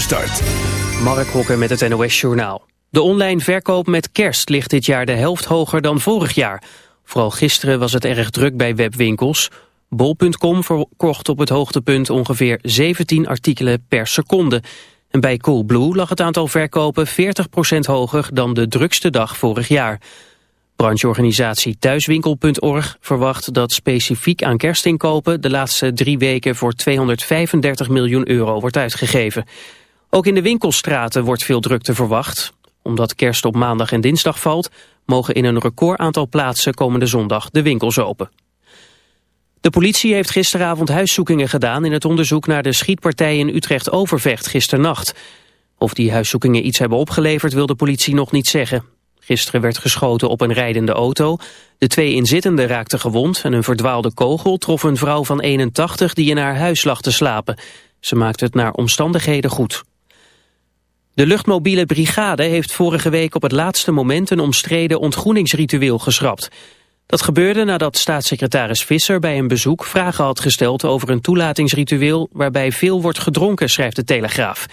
voorspoedige start. Mark Hokker met het NOS Journaal. De online verkoop met kerst ligt dit jaar de helft hoger dan vorig jaar. Vooral gisteren was het erg druk bij webwinkels. Bol.com verkocht op het hoogtepunt ongeveer 17 artikelen per seconde. En bij Coolblue lag het aantal verkopen 40% hoger dan de drukste dag vorig jaar. Brancheorganisatie Thuiswinkel.org verwacht dat specifiek aan kerstinkopen de laatste drie weken voor 235 miljoen euro wordt uitgegeven. Ook in de winkelstraten wordt veel drukte verwacht. Omdat kerst op maandag en dinsdag valt, mogen in een record aantal plaatsen komende zondag de winkels open. De politie heeft gisteravond huiszoekingen gedaan in het onderzoek naar de schietpartij in Utrecht-Overvecht gisternacht. Of die huiszoekingen iets hebben opgeleverd wil de politie nog niet zeggen. Gisteren werd geschoten op een rijdende auto. De twee inzittenden raakten gewond en een verdwaalde kogel trof een vrouw van 81 die in haar huis lag te slapen. Ze maakte het naar omstandigheden goed. De luchtmobiele brigade heeft vorige week op het laatste moment een omstreden ontgroeningsritueel geschrapt. Dat gebeurde nadat staatssecretaris Visser bij een bezoek vragen had gesteld over een toelatingsritueel waarbij veel wordt gedronken, schrijft de Telegraaf.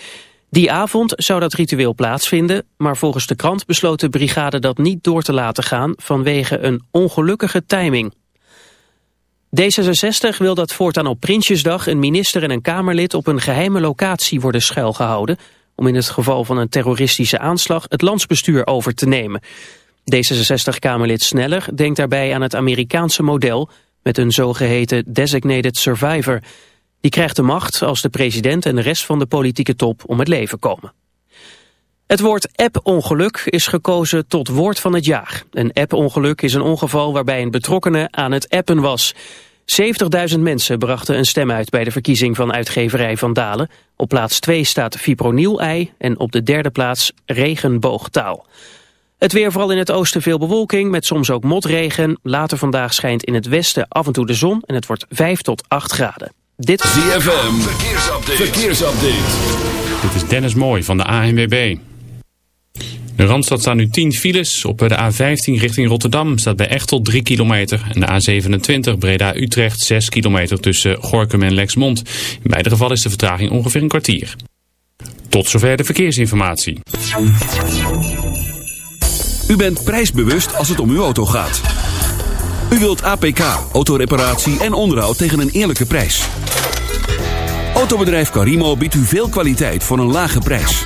Die avond zou dat ritueel plaatsvinden, maar volgens de krant besloot de brigade dat niet door te laten gaan vanwege een ongelukkige timing. D66 wil dat voortaan op Prinsjesdag een minister en een Kamerlid op een geheime locatie worden schuilgehouden om in het geval van een terroristische aanslag het landsbestuur over te nemen. D66-Kamerlid Sneller denkt daarbij aan het Amerikaanse model met een zogeheten designated survivor. Die krijgt de macht als de president en de rest van de politieke top om het leven komen. Het woord app-ongeluk is gekozen tot woord van het jaar. Een app-ongeluk is een ongeval waarbij een betrokkenen aan het appen was. 70.000 mensen brachten een stem uit bij de verkiezing van uitgeverij Van Dalen. Op plaats 2 staat fipronil-ei en op de derde plaats regenboogtaal. Het weer vooral in het oosten veel bewolking met soms ook motregen. Later vandaag schijnt in het westen af en toe de zon en het wordt 5 tot 8 graden. Dit ZFM, verkeersupdate. verkeersupdate. Dit is Dennis Mooi van de ANWB. De Randstad staan nu 10 files. Op de A15 richting Rotterdam staat bij Echtel 3 kilometer. En de A27 Breda-Utrecht 6 kilometer tussen Gorkum en Lexmond. In beide gevallen is de vertraging ongeveer een kwartier. Tot zover de verkeersinformatie. U bent prijsbewust als het om uw auto gaat. U wilt APK, autoreparatie en onderhoud tegen een eerlijke prijs. Autobedrijf Carimo biedt u veel kwaliteit voor een lage prijs.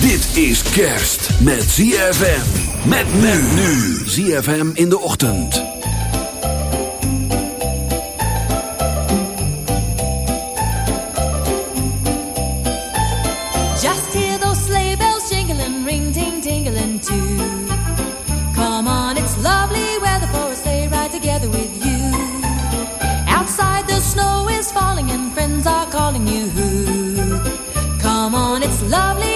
Dit is kerst met ZFM. Met men nu. ZFM in de ochtend. Just hear those sleigh bells jingling, ring ting tingling too. Come on, it's lovely weather for a sleigh ride together with you. Outside the snow is falling and friends are calling you. Come on, it's lovely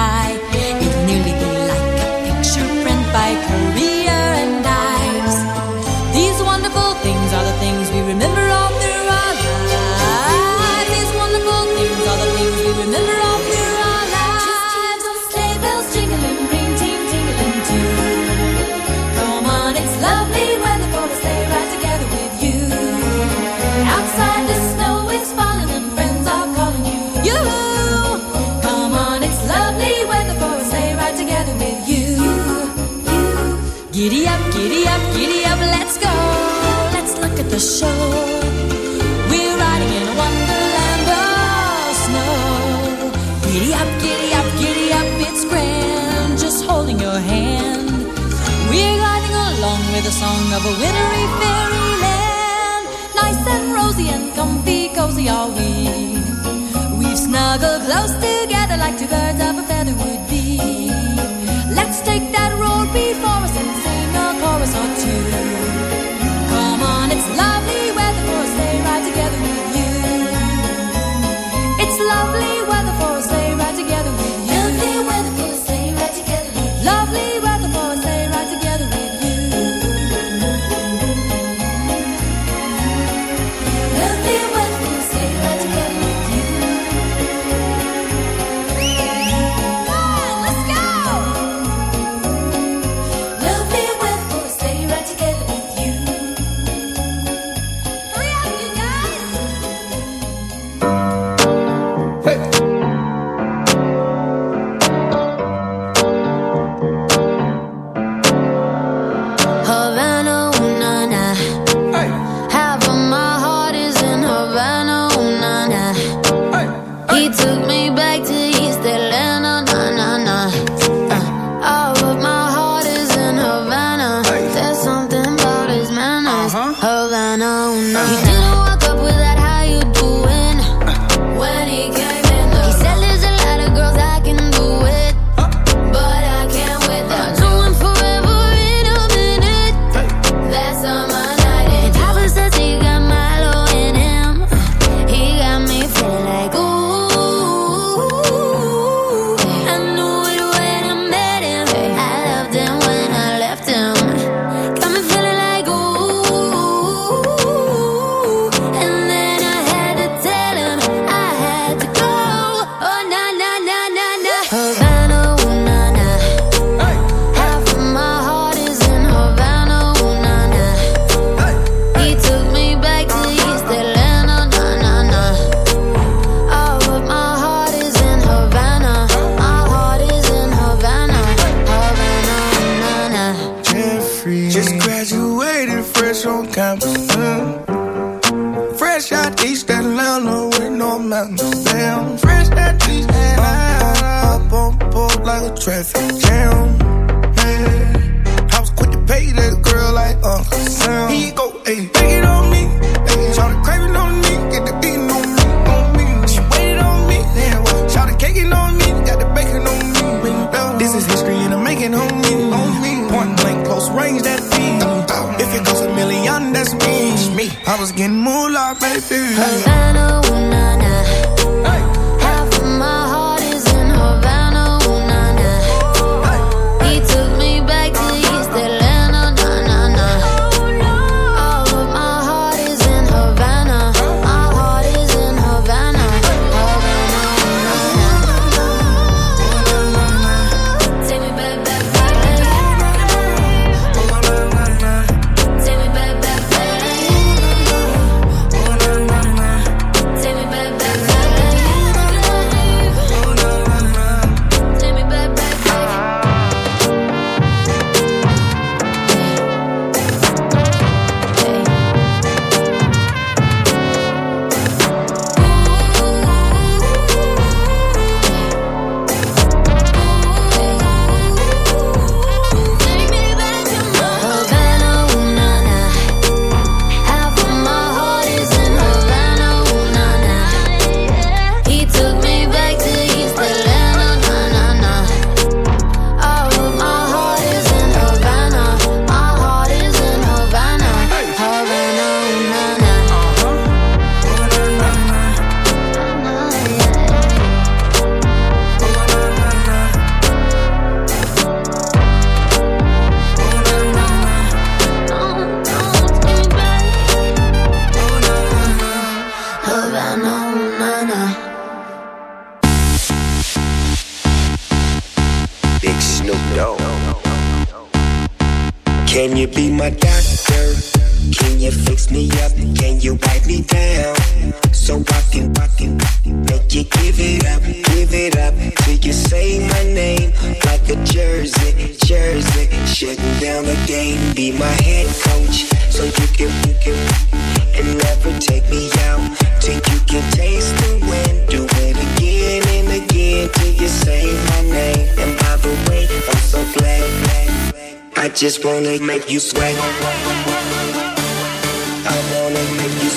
the show. We're riding in a wonderland of snow. Giddy up, giddy up, giddy up, it's grand, just holding your hand. We're gliding along with the song of a wintry fairyland. Nice and rosy and comfy, cozy are we. We've snuggled close together like two birds of a feather would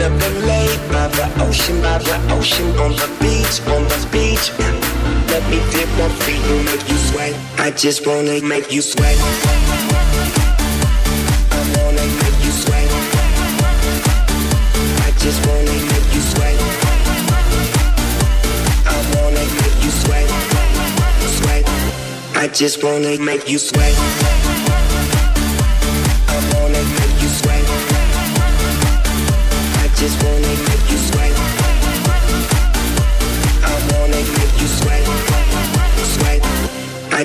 another lake by the ocean, by the ocean, on the beach, on the beach. Let me dip my feet and make you sweat. I just wanna make you sweat. I wanna make you sweat. I just wanna make you sweat. I wanna make you sweat. Sweat. I just wanna make you sweat.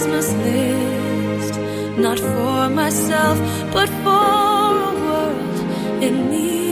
Christmas list, not for myself, but for a world in need.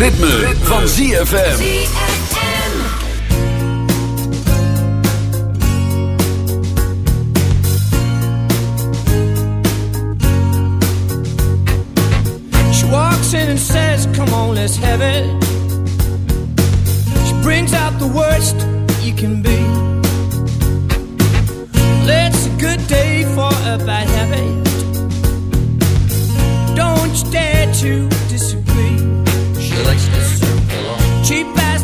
Ritme, van ZFM. She walks in and says, Come on, let's have it. She brings out the worst you can be. It's a good day for a bad habit. Don't you dare to disagree.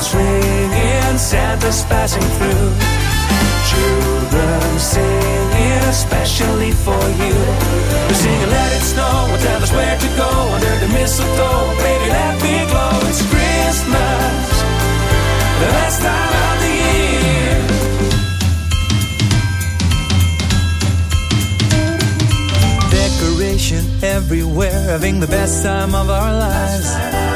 bells ringing, Santa's passing through. Children singing, especially for you. They're singing, let it snow, and tell us where to go under the mistletoe. Baby, let me glow, it's Christmas, the best time of the year. Decoration everywhere, having the best time of our lives.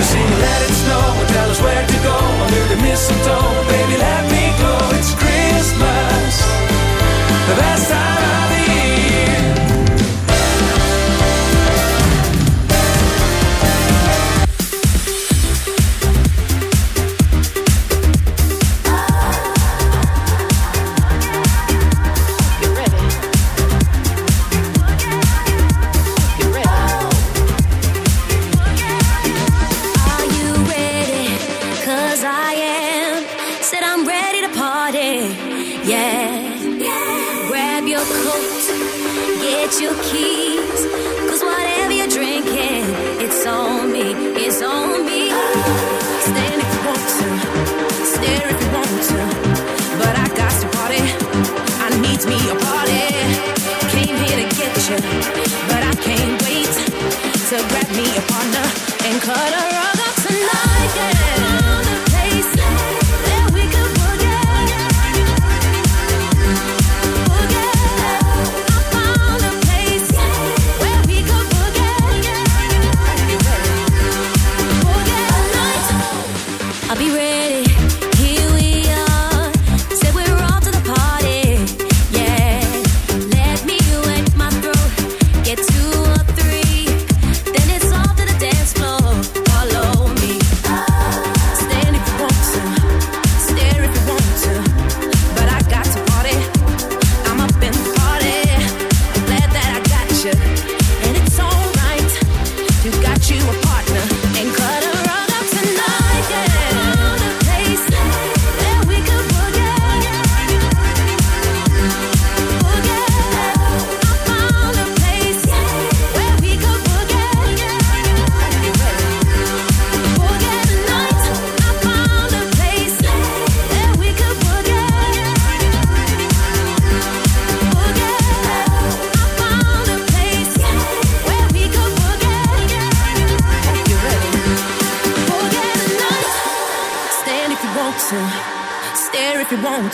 Let it snow, and tell us where to go under the mistletoe.